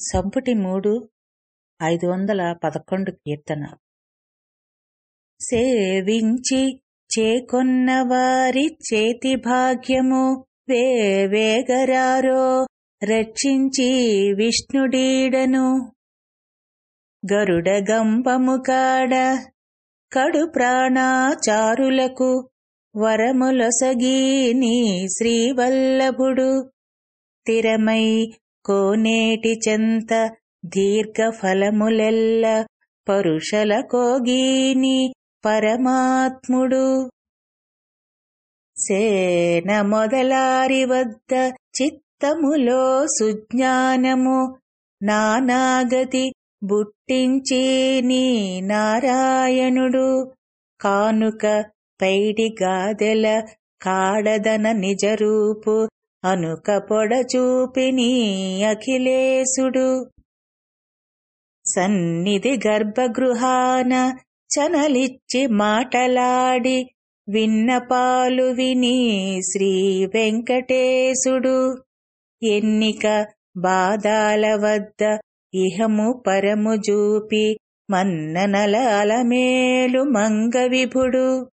సంపుటి మూడు ఐదు వందల పదకొండు కీర్తన. సేవించి చేకొన్న వారి చేతి భాగ్యము వేవేగరారో రక్షించి విష్ణుడీడను. గరుడగంపము కాడ కడు ప్రాణాచారులకు వరములొసగి శ్రీవల్లభుడు. స్థిరమై కోనేటి చెంత దీర్ఘ ఫలములెల్ల పరుషల కోగీని పరమాత్ముడు. సేన మొదలారి వద్ద చిత్తములో సుజ్ఞానము నానాగతి బుట్టించి నీ నారాయణుడు. కానుక పైడి గాదెల కాడదన నిజరూపు అనుక పొడచూపిని అఖిలేశుడు. సన్నిధి గర్భగృహాన చనలిచ్చి మాటలాడి విన్నపాలు విని శ్రీ వెంకటేశుడు. ఎన్నిక బాధాల వద్ద ఇహము పరము జూపి మన్ననల అలమేలు మంగవిభుడు.